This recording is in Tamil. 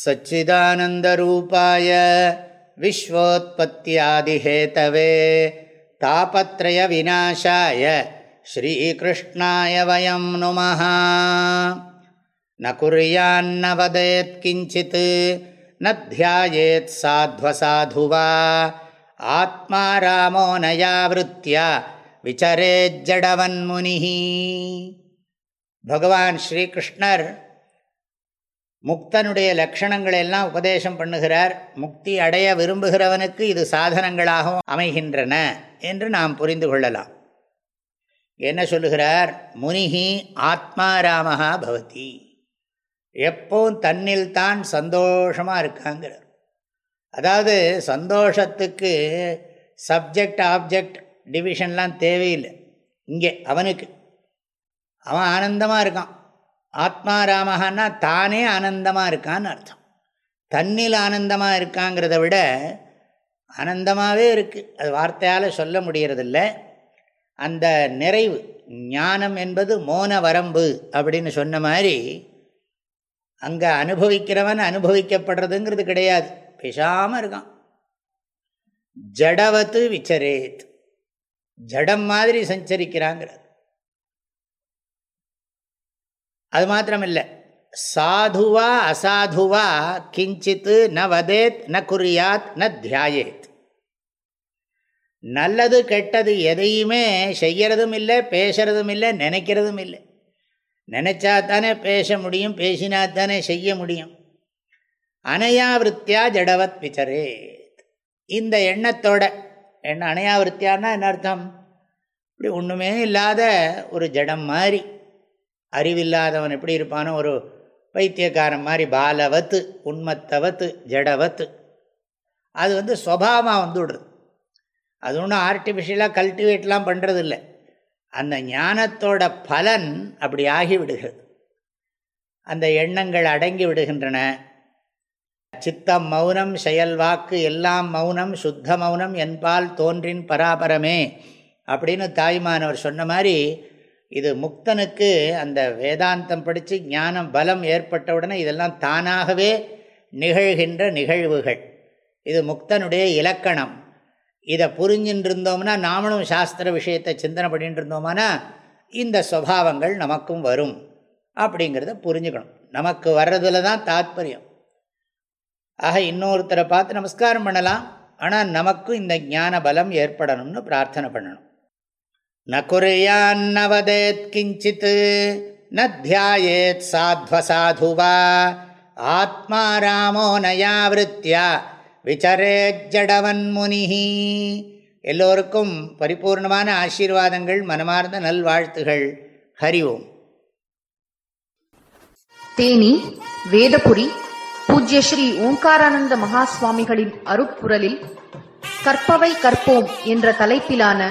सच्चिदानन्दरूपाय विश्वोत्पत्त्यादिहेतवे तापत्रयविनाशाय श्रीकृष्णाय वयं नुमः न कुर्यान्न वदेत् किञ्चित् न ध्यायेत् साध्वसाधु वा आत्मा रामो नयावृत्त्या विचरेज्जडवन्मुनिः भगवान् श्रीकृष्णर् முக்தனுடைய லக்ஷணங்களை எல்லாம் உபதேசம் பண்ணுகிறார். முக்தி அடைய விரும்புகிறவனுக்கு இது சாதனங்களாகவும் அமைகின்றன என்று நாம் புரிந்து கொள்ளலாம். என்ன சொல்லுகிறார்? முனிகி ஆத்மாராமஹா பவதி. எப்பவும் தன்னில் தான் சந்தோஷமாக இருக்காங்கிறார். அதாவது சந்தோஷத்துக்கு சப்ஜெக்ட் ஆப்ஜெக்ட் டிவிஷன்லாம் தேவையில்லை. இங்கே அவனுக்கு. அவன் ஆனந்தமாக இருக்கான். ஆத்மாராமஹான்னா தானே ஆனந்தமாக இருக்கான்னு அர்த்தம். தன்னில் ஆனந்தமாக இருக்காங்கிறத விட ஆனந்தமாகவே இருக்குது அது வார்த்தையால் சொல்ல முடியறதில்ல. அந்த நிறைவு ஞானம் என்பது மோன வரம்பு அப்படின்னு சொன்ன மாதிரி அங்கே அனுபவிக்கிறவன் அனுபவிக்கப்படுறதுங்கிறது கிடையாது. பேசாமல் இருக்கான். ஜடவத்து விச்சரேத். ஜடம் மாதிரி சஞ்சரிக்கிறாங்கிறது அது மாத்திரமில்லை. சாதுவா அசாதுவா கிஞ்சித்து ந வதேத் ந குறியாத் ந தியாயேத். நல்லது கெட்டது எதையுமே செய்யறதும் இல்லை பேசுறதும் இல்லை நினைக்கிறதும் இல்லை நினைச்சா தானே பேச முடியும் பேசினா தானே செய்ய முடியும். அனையாவிருத்தியா ஜடவத் விசரேத் இந்த எண்ணத்தோட என்ன அனையாவிருத்தியான்னா என்ன அர்த்தம்? இப்படி ஒன்றுமே இல்லாத ஒரு ஜடம் மாதிரி. அறிவில்லாதவன் எப்படி இருப்பானோ ஒரு பைத்தியக்காரன் மாதிரி பாலவத்து உண்மத்தவத்து ஜடவத்து. அது வந்து சுவாவமாக வந்துவிடுறது அது ஒன்றும் ஆர்டிஃபிஷியலாக கல்டிவேட்லாம் பண்ணுறதில்ல அந்த ஞானத்தோட பலன் அப்படி ஆகிவிடுகிறது. அந்த எண்ணங்கள் அடங்கி விடுகின்றன. சித்தம் மௌனம் செயல் வாக்கு எல்லாம் மௌனம் சுத்த மௌனம் என்பால் தோன்றின் பராபரமே அப்படின்னு தாய்மானவர் சொன்ன மாதிரி இது முக்தனுக்கு அந்த வேதாந்தம் படித்து ஞானம் பலம் ஏற்பட்டவுடனே இதெல்லாம் தானாகவே நிகழ்கின்ற நிகழ்வுகள். இது முக்தனுடைய இலக்கணம். இதை புரிஞ்சுட்டு இருந்தோம்னா நாமளும் சாஸ்திர விஷயத்தை சிந்தனை பண்ணிட்டு இருந்தோம்னா இந்த சுவாவங்கள் நமக்கும் வரும் அப்படிங்கிறத புரிஞ்சுக்கணும். நமக்கு வர்றதுல தான் தாத்பரியம். ஆக இன்னொருத்தரை பார்த்து நமஸ்காரம் பண்ணலாம். ஆனால் நமக்கும் இந்த ஞான பலம் ஏற்படணும்னு பிரார்த்தனை பண்ணணும். ந குறையான்னவதேத் கிஞ்சித் ந தியாயேத் சாத்வசாதுவா ஆத்மா ராமோ நயாவிருத்தியா விசரேஜடவன் முனிஹி எல்லோருக்கும் பரிபூர்ணமான ஆசீர்வாதங்கள் மனமார்ந்த நல்வாழ்த்துகள். ஹரி ஓம். தேனி வேதபுரி பூஜ்ய ஸ்ரீ ஓம்காரானந்த மகா சுவாமிகளின் கற்பவை கற்போம் என்ற தலைப்பிலான